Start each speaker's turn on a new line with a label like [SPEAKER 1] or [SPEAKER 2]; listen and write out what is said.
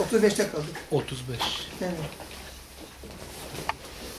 [SPEAKER 1] 35'te kaldık.
[SPEAKER 2] 35.
[SPEAKER 1] Evet.